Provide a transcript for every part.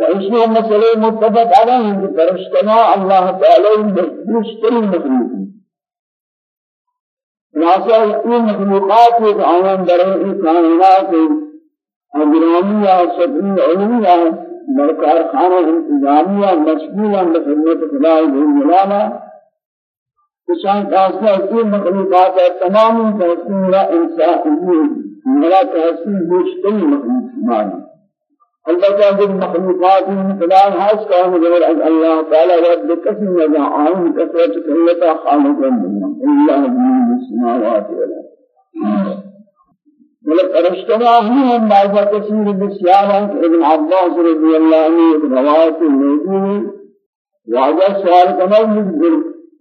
وإشي مسألة متفق عليه أن فرشتنا الله تعالى مشتري مخلوق خلاصہ این مخلوقات ایک آیان در این کائنات اجرامیہ شکلی علمیہ مرکار خانہ انتظامیہ مشغولا بخدمت خدای ملانا کشان فاصلہ این مخلوقات تمام تحسین انسان میرا تحسین مشتری مخلوق مانی البته جب مخلوقات خدا ہاس کا مگر اللہ تعالی رب قسم نہ عام کثرت کلتا خالق اللہ من السماوات والأرض. ملک فرشتنا ہم بعض کثیر بسیار ابن عباس رضی اللہ عنہ روایت موجود واجہ سوال کرنا مجبور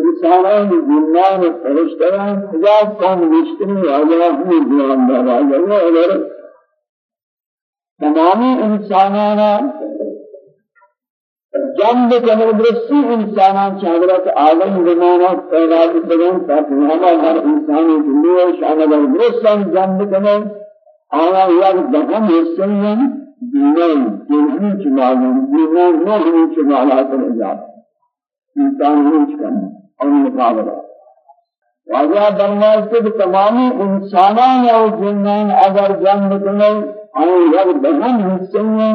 انسانان جنان فرشتنا خدا کون مشتری واجہ ہم بیان دار تمامی انسانانا جنب کنر برسی انسانان چاہدرات عالم زمانہ پیدا بگن تاکہ ہما ہر انسانی دنیا شاہدر برسن جنب کنر آیا یک دہم حسین دینین دینین چمالن دینین نوہنی چمالات العجاب انسان ہنچ کرنا اور مقابلہ واجہ برمائش کے تمامی انسانان اور جنین اگر جنب کنر آن یک بہن حصے ہیں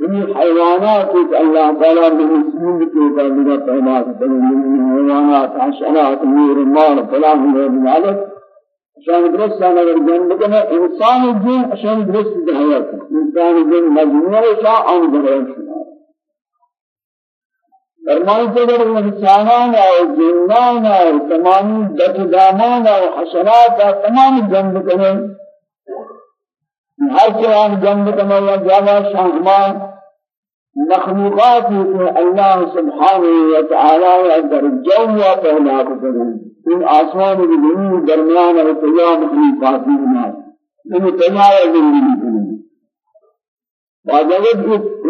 انہیں حیوانات ایک اللہ تعالیٰ نے مسلم کے قابلہ پیدا کرتے ہیں حیوانات حشرات میر مار فلاح و ذالک عشان درست اگر جن بکنے انسان جن عشان درست دعوت انسان جن مجموعہ شاہ آن دعوت شما فرمان اگر انسانان اور جنان اور تمامی دکدامان اور حشرات تمام جن بکنے ہر قرآن جنب کما یا جاوا شاہمان مخلوقات کہ اللہ سبحانہ و تعالی در جو پہلا کریں۔ ان آسمان کی زمین درمیان اور تمام مخلوقات بنا۔ ان تمام زندگی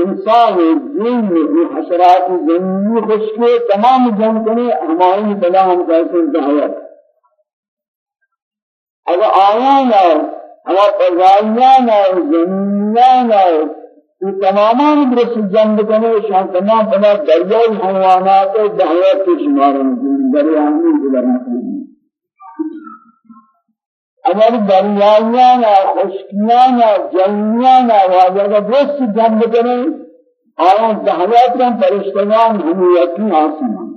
انسان میں حشرات زمین خشکی تمام جن کرے ہماری بلا ہم کیسے دعوت اگر آیانا اما فضائیان اور زمینیان اور یہ تمامان درس جنب کنے شان تمام بنا دریائی حیوانات و دعوت کے شمارن دریائی گزر مکلی اگر دریائیان اور خشکیان اور جنیان اور واجہ درس جنب کا فرشتگان ہمیں یقین آسمان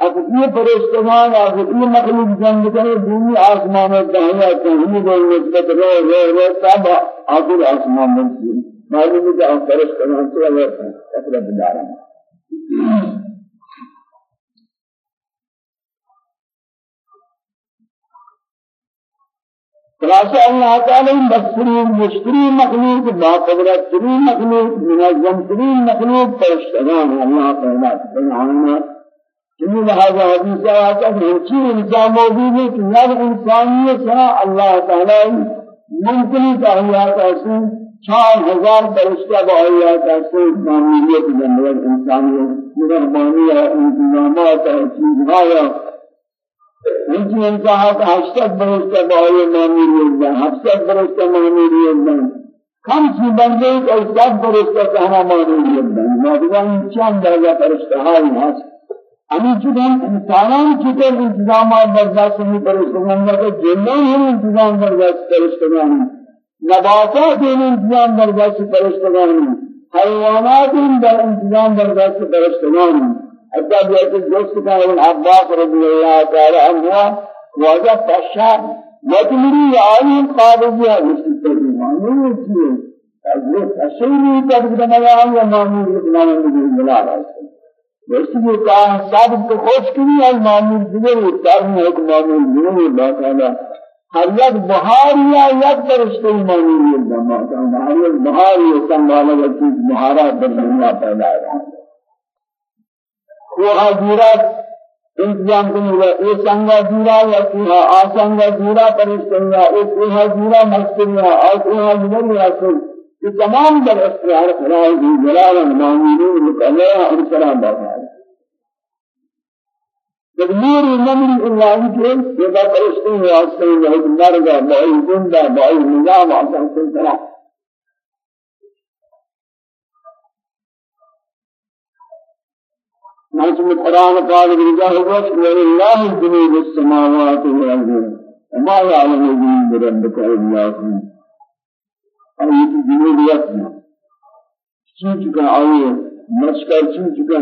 اب یہ فرشتگان اب یہ مخلوق جنگ کرے دنیا آسمان میں دہیا کہیں دے نسبت رو رو رو سب آخر آسمان میں سے معلوم ہے کہ فرشتگان سے اللہ اقرب دارا خلاصہ اللہ تعالی بصری مشتری مخلوق با قدرت ترین مخلوق منظم ترین مخلوق فرشتگان اللہ تعالی سبحانہ چنی لہذا حدیث آتا ہے کہ انسان موجود ہے کہ ہر انسانیت سنا اللہ تعالی ممکن تحیات ایسے چار ہزار فرشتہ با آیات ایسے معمولیت جنرل انسانیت مرحبانی ہے انتظامات ہے چیزہایا انچی انسان کا ہشتت فرشتہ با آیات معمولیت ہے ہفتت فرشتہ معمولیت ہے کم سی بندے کہ سب فرشتہ ہے چند درجہ فرشتہ ہائی ہمیں چکن انسانان چکر انتظامات برداشت نہیں پر استعمال کرتے جنان ہم انتظام برداشت استعمال نباتات ہم انتظام برداشت پر استعمال حیوانات ہم انتظام برداشت پر استعمال حتى بيأتي الجوست كان ابن عباس رضي الله تعالى عنه وجد فشا وتمري عالم قابضية مستقيمة من يجيه الشيء تقدم الله ومامور ابن الله ویسے کہا صاحب کو خوش کری ہے معمول دیگر اتارنے ایک معمول دیگر اللہ تعالی ہر یک بہار یا یک فرشتے معمول ہے اللہ تعالی ہر یک بہار یا سنبھالا گیا چیز بہارات در دنیا پیدا ہے۔ وہ حضورات انتظام کرنے گا یہ سنگا جیرا یا کوہا آسنگا جیرا فرشتے یا ایک کوہا یا اور کوہا جیرا یا یہ تمام در اختیار خدای کی جلال المامورین مکملہ انسرا باتا ہے تدمیر نمر اللہ کے بات فرشتے ہیں واسطے ہیں ایک مرگا بائی زندہ بائی نظام آسان سلطنہ نجم القرآن قال برجاه الوش ولله جنوب السماوات والأرض وما يعلم جنوب ربك إلا آية جنوب يسمع چی چکا آئیے مشکل چی چکا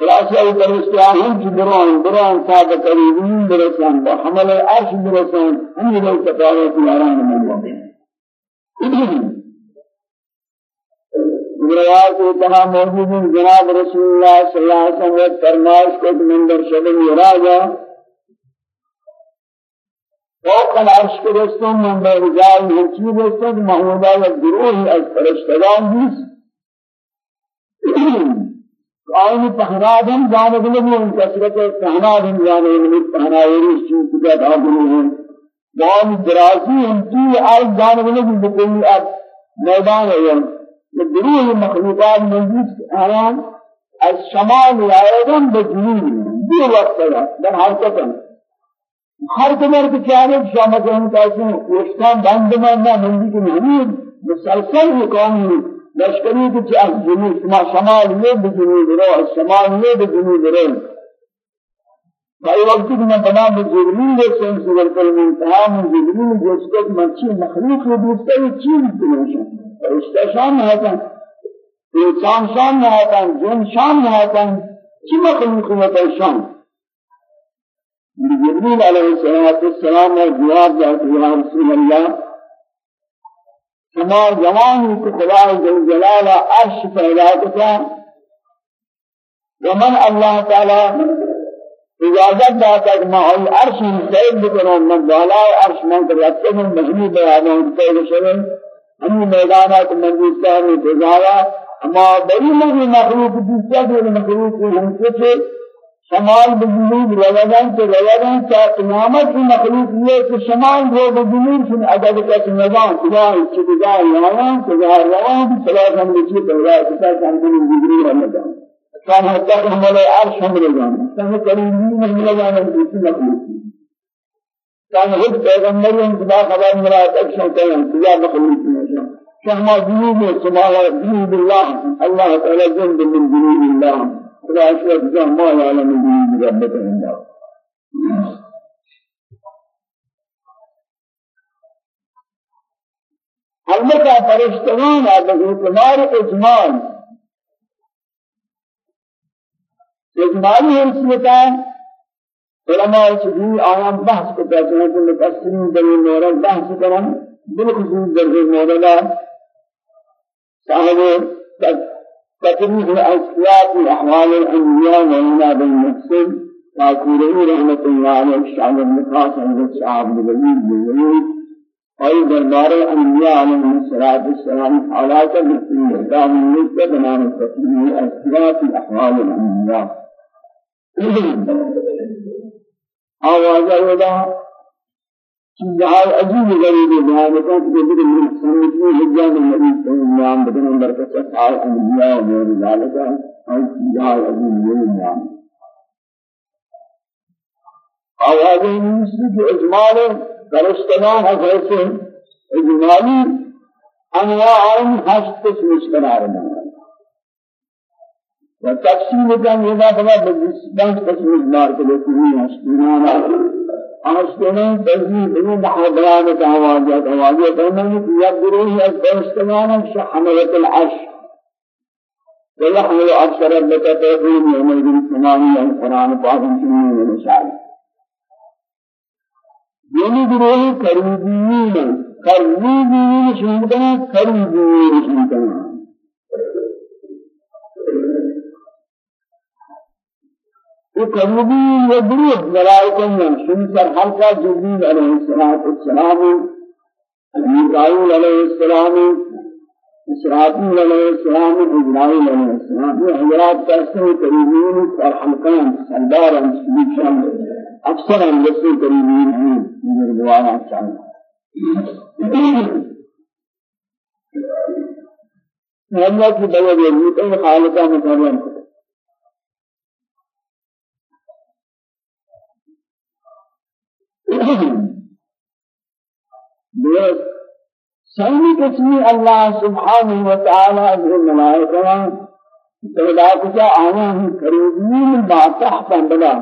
خلاصہ ای پرستیان ہم چی بران بران صاحب قریبین برسان با حمل عرش برسان ہم یہ لوگ تفاوت یاران من وقت روایت اتہا موجود جناب رسول اللہ صلی اللہ علیہ وسلم فرمائش کو منبر شبن یراجا فوق العرش کے رستوں منبر رجال ہرچی رستوں محمودہ و گروہ از فرشتگان جیس آئین پہناد ہم جانب لگے ان کسرت پہناد ہم جانب لگے پہناوری چیز کا داخل ہیں وان درازی کی آئی جانب لگے بکلی اب میدان ہے گروه مخلوقات موجود آیان از شمال آیدن به جنوب. دو وقت در حرکت ہر کمر کے چارے شامت ہم کہتے ہیں وشتان بند من نہ مندی کے نہیں مسلسل یہ قوم لشکری کے چاہ جنوب شما شمال یہ بجنوب رو شمال یہ بجنوب رو. فأي وقت من تمام الجبريل لسان سورة المنتهى من جبريل جسد مچی مخلوق کو دوسرے چیز کی فرشتہ شان نہاتاں انسان شان نہاتاں جن شان نہاتاں کی مخلوق ہوتا شان جبريل عليه الصلاة والسلام نے جواب دیا کہ رسول اللہ كما زمانی کو خدا جل جلالہ عرش پیدا ومن الله تعالى اجازت داتا کہ میں عرش سید بکنوں من بالا عرش من کر رکھتے ہیں مجموع بیانوں سید شبن ہمیں میدانات مندوستان میں بجایا اما بری لگی مخلوق دوسرا جو مخلوق ہم شمال بجنوب روادان سے روادان چا قیامت کی مخلوق یہ کہ شمال وہ بجنوب سے عدد کا نظام خدا کی بجائے روان سجا روان صلاح ہم نے کیا کہ ہم نے جبريل رمضان كان حتى هم لا عرش هم رجال كان كريمين من رجال دوسری مخلوق كان خود پیغمبر انتباه خبر مراد اکشن کہیں کیا مخلوق كما جنوب السماوات جنوب الله الله تعالى جنب من جنوب الله اشرف جان ما يعلم جنوب ربك الله البتہ فرشتگان آدھے اعتبار اجمال اجمالی حیثیت علماء چیزی آیان بحث کو کہتے ہیں کہ متأثرین در مورد بحث کرن بالخصوص در مورد صاحب تكريم أسياق الأحوال الأنبياء وهنا بالمحسن وأكوري رحمة الله عليه الشعب النقاس عند الشعب بجميل بجميل أي دربار الأنبياء عليهم الصلاة والسلام على كبير دام نسبة بنام تكريم أسياق الأحوال الأنبياء آواز الله چیزهای عجیب غریب بیان کرد که دیگر من سنتی حجان النبی صلی اللہ علیہ وسلم بدن برکت آل انبیاء و غیر ذالک اور چیزهای عجیب غریب بیان آواز نیستی که اجمال فرشتگان حضرت اجمالی انواع هشت قسمش قرار دادن و تقسیم کن یہ بات ہے بس قسم اجمال کے لیے نہیں ہے آشتنين تزيد من حضران كهواجات هواجات أنه يقدرون أستمان حملة العرش. ويحمل عرش ربك تقول يوم الدين ثمانية القرآن فاهم سنين من شعر یعنی گروہ قریبین قریبین شنکنا قریبین شنکنا وقربين يدريب ملائكة شنسر حلقة جبريل عليه الصلاة والسلام. ميكائيل عليه السلام إسرافيل عليه السلام إبراهيم عليه السلام. حضرات كاسه قريبين والحلقان سردارا سبيشان أكثر من جسد قريبين من الروايات شامل الله کی بلد یہ خالقہ مکرم اللہ سبحانہ وتعالی جو ملائکہ پیدا کجا آیا ہی قریبین ما تحت بلا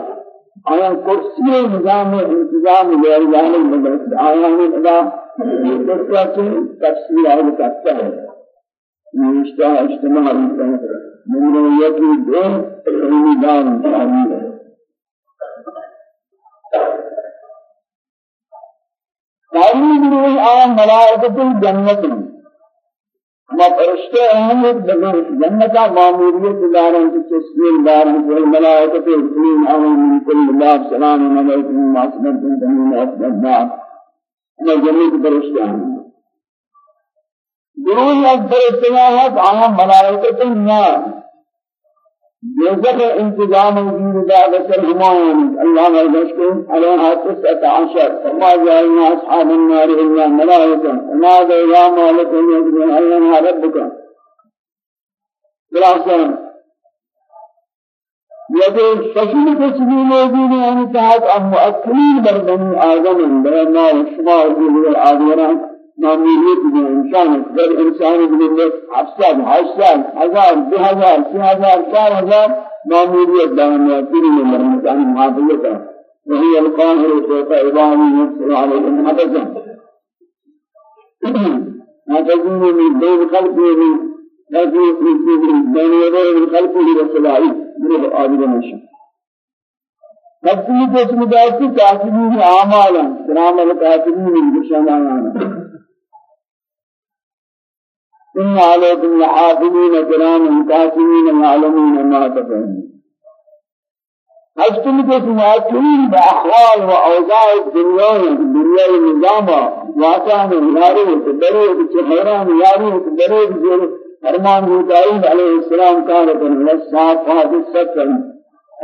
آیا کرسی نظام انتظام غیر جانے مدرس آیا ہی بلا سے تفسیر آئے کرتا ہے۔ نوشتہ اجتماع من یکی دو قریبی دار تعمیر ہے۔ تعمیر آیا ملائکت الجنت ما فرشتے اہمیت بگر جنتا معمولیت دارن کی تسلیم دارن کی الملائکت اکلیم آمین من کل اللہ سلام علیکم معصمت تمین افضل دار ما جنت فرشتے اہمیت دروح اکبر اتناہت آیا ملائکت النار جزء انتظام الدين دعوة الهمان الله يذكر عليها تسعة عشر. فما جاءنا أصحاب النار إلا ملائكة. وماذا يا مالك يجري علينا ربك. خلاصة. يدي ششم تسمي موجود يعني تحت أم مؤكلين بردني آدم بين ما وشما وجود الآدمين معمولیت میں انسان در انسان بلندے افساد حساد ہزار دو ہزار سی ہزار چار ہزار معمولیت دائم ہے پوری نمبر انسان محافظت وہی القاهر فوق عبامه يبصر عليهم حدثا حدثين من بين خلقه من لكن بين يديه من خلقه رسول الله من آدم الشيء تفسیر اس مدارسی کاتبین اعمالا کرام الکاتبین بشانانا إن عليكم لحافظين كرام كاتبين يعلمون ما تفعلون أجتم تسمعتين بأحوال وأوضاع الدنيا الدنيا النظام واقعا ياري تدري تشهران ياري تدري تجير فرمان إبراهيم عليه السلام كان من الصافات السكن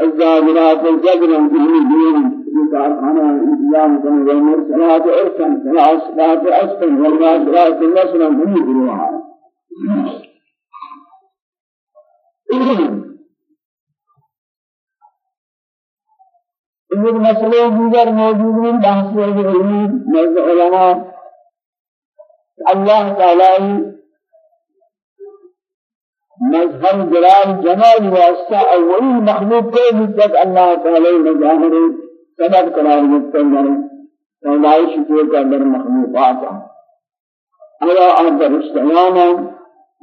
الزاجرات الجبر به دين كارخانہ انتظام کرنے والمرسلات عرفا فالعصبات عصفا والناصرات نصرا هم يدروها این مسئله دیگر موجود ہیں بحث علمی نزد علماء اللہ تعالی مظہر جلال جمال واسطہ اولی مخلوق کو بھی تک اللہ تعالی مظاہر سبب قرار دیتے ہیں پیدائش کے اندر مخلوقات ایا اندر اشتیانا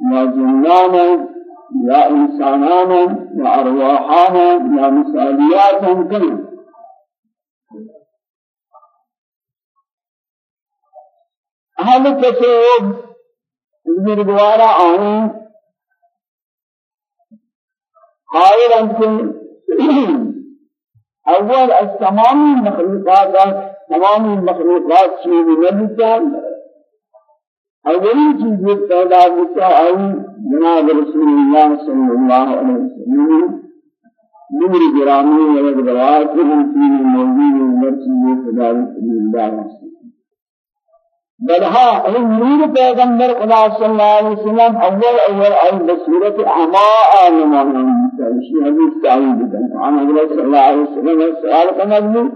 یا جنانا یا انسانانا یا ارواحانا یا مثالیاتا کن اہل تصوب ذکر دوارا آئیں قائل انکن أول از تمامی مخلوقات تمامی مخلوقات چیزی نبیتا اولین چیز یہ پیدا ہوتا ہے جناب رسول اللہ صلی اللہ علیہ وسلم نور گرامی و روایت ہم کی موجود عمر چیز خدا رسول اللہ بلها ان نور پیغمبر خدا صلی اللہ علیہ وسلم اول اول ای بصورت اعماء نمانا شیء حدیث تعین بدن عن حضرت صلی اللہ علیہ وسلم سوال کا مضمون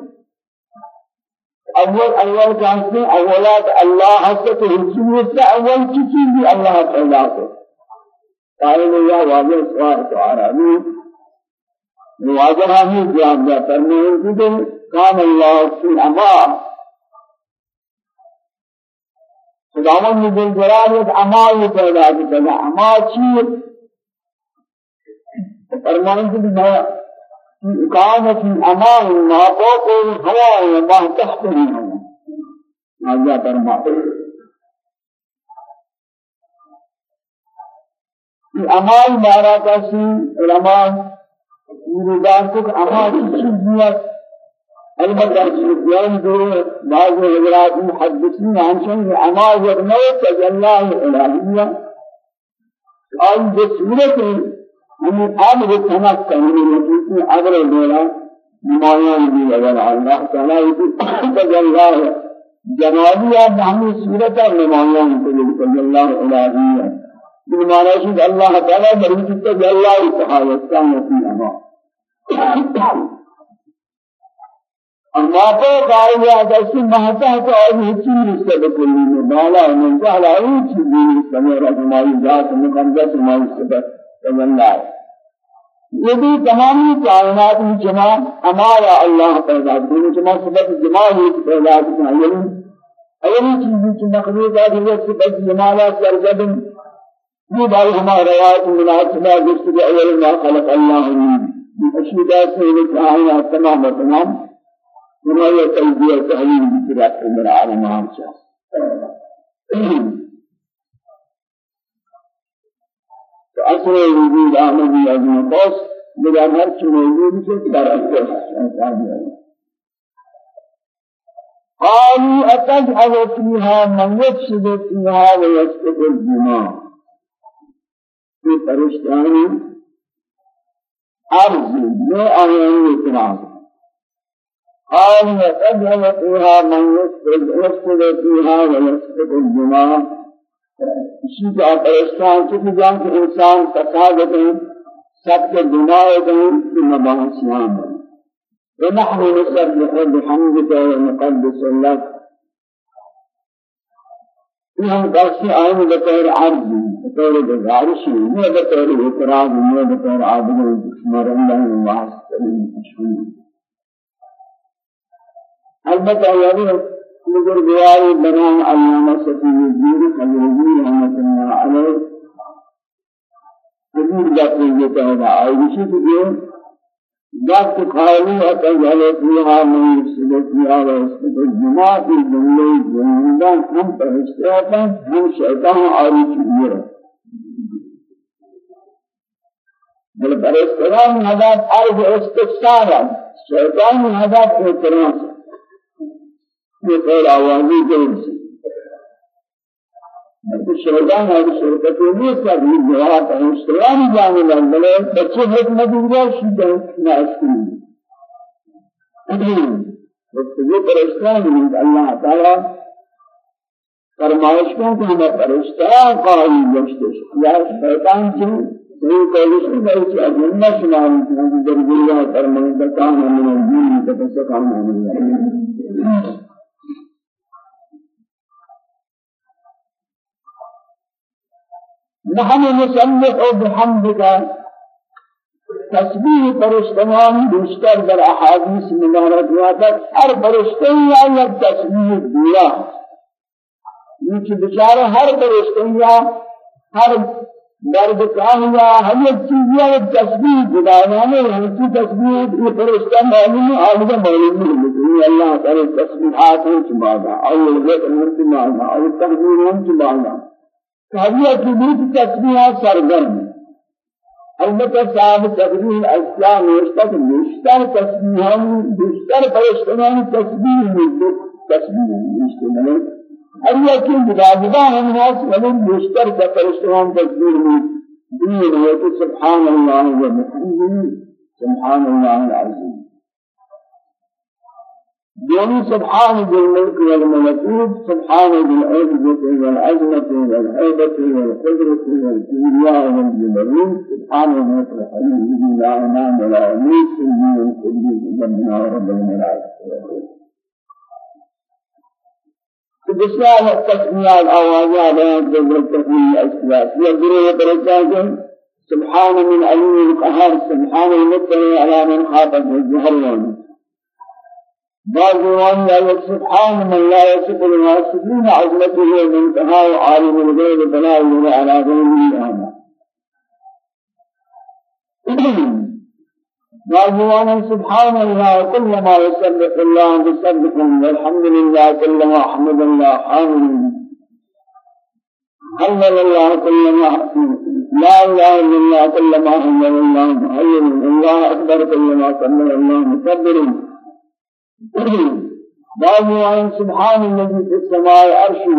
أول أول کہتے ہیں أولاد اللہ حسد حکمیت سے أول کی چیز بھی اللہ تعالیٰ کو قائل یا واضح سوال تو آرانی واضح ہمیں جواب دیا کرنے ہیں کہ کام اللہ فی اما خداوند نے دل جلال ایک اما یہ پیدا کیا اما چیز فرمائیں کہ كان في أمان ما فوق الهواء وما تحت الهواء هذا فرما في أمان مارا كاسي علماء يريدان كك أمان تشجيات البته سفيان دو بعض حضرات محدثين عن شيء أمان يبنوت تجلى الإلهية أي بسورة ہمیں آب کو سمجھ کرنے لگی کہ اگر میرا نمایاں بھی اگر اللہ تعالیٰ کی تجلہ ہے جنابیہ ہمیں صورت اور نمایاں تجلہ الہی ہے بمعنى شد الله تعالى مريد تجلى وتحاوستان وفي أما أما فقال يا دسي ما تحت أي شيء يستبق لي بالا من جعل أي شيء يستمر ما يجاز مقدس ما يستبق تجلى یہ بھی تمامی کائنات میں جمع ہمارا اللہ پیدا کرنے جمع سبب جمع ہی پیدا کرنا یعنی چیزی کی مخلوقات ہے سبب جمالا سرجبن یہ بھائی ہمارا روایت مناسبہ جس کے اول ما خلق اللہ من اشیاء سے کائنات تمام تمام وما تلبية تهليل بكرات من العالم عامشا فأصل الوجود آمدي أجل قوس بلا هر چه موجود سے در أساس قالوا أتجعل فيها من يفسد فيها ويسقط الدماء في فرشتان أرض ما آيان اعتراض قال وتجعل فيها من يسجد فيها ويسجد الجماع کا پرستان چکی جان کہ انسان فساد دیں سب کے گناہ دیں کہ مباحثیان ہیں ونحن نسبح بحمدك ونقدس لك ہم کیسے آئیں بطور عرض بطور گزارش نہیں بطور اعتراض نہیں بطور عابد مرم اللہ واسطہ مشہور البته یعنی بیاری بنان علامہ صفی الدین خلیلی رحمت اللہ علیہ کبیر جاتے یہ کہنا آئیشی کہ یہ ذات خالی اتجعل فيها من يفسد فيها ويسقط الجماع في جملة جنودا هم فرشتاتا هم شيطان عارف كبيرا بل فرشتان هذا عرض استفسارا شيطان هذا اعتراض. یہ آوازی جلد سے شیطان ہے شرکت نہیں سب یہ جواب ہے اسلام جانے لگے بچے حکمت دیا شیطان نہ اسکول گفتگو پرستان اللہ تعالی فرمائش کو ہمیں پرستان قائل گشتش یا شیطان سے صحیح قولش؟ میں بہت اجنہ شمار در دنیا فرمائش کا کام ہے من الدین تفسقان ہے نحن نسبح بحمدك. تسبیح فرشتمان بیشتر در احادیث مبارکات ہر فرشتے یا یک تسبیح دیا. یہ بیچارہ ہر فرشتے یا ہر درد کام یا ہر ایک چیز یا ایک تسبیح خدایانہ ہے ہر کی تسبیح یہ فرشتہ معلوم ہے آج معلوم ہے اللہ تعالی تسبیحات ہیں چمانا اور یہ أمر چمانا اور تقدیر ہیں چمانا هذه ثبوت تسبيح سرگرم البته صاحب أسلام نوشته که بیشتر تسبیحان بیشتر فرشتگان تسبیح میده تسبیح میده هر یکی جدا جدا هم هست ولی بیشتر فرشتگان تسبیح میده سبحان الله و بحمده سبحان الله العظیم دوني سبحان ذي الملك والملكوت سبحان ذي العزة والعزمة والهيبة والقدرة والكبرياء والجبروت سبحان الملك الحليم لا إمام ولا أمير سيدي القدير ربنا ورب الملائكة بسیار تسمیات آوازات ہیں جبر یہ گروہ درجات سبحان من علیم القهار سبحان المطلع على من خاطب الجهر بعض روان لا سبحان من لا يصف الواصفين عظمته ومنتهى عالم الغيب فلا يرى على غيره أحد بعض روان سبحان الله كل ما يسبح الله بسبح والحمد لله كل ما حمد الله حامد. حمد الله كل ما لا إله إلا الله كل ما حمد الله حي الله أكبر كل ما سبح الله مكبر بعض عن سبحان الذي في السماء عرشه.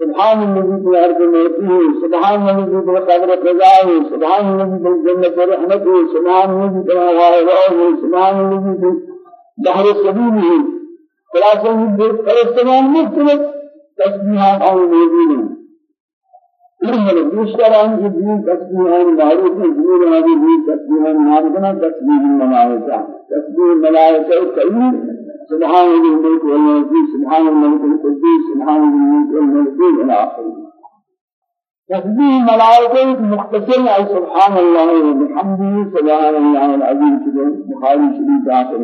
سبحان الذي في الأرض ملكه سبحان الذي في القدر قضائه سبحان الذي في الجنة رحمته. سبحان الذي في الهواء روحه سبحان الذي في بحر سبيله خلاصة فرستمان مختلف تسبيحات أو موجودين دوسرا ان کی دین تسبیحان معروف ہے دین ہماری دین تسبیحان معروف تسبیح الملائکہ کئی سبحان الملك والملك سبحان الملك القدوس سبحان الملك والملك إلى اخره تسبيح ملائكة مختصر أي سبحان الله وبحمده سبحان الله العظيم كده بخاري شريف آخر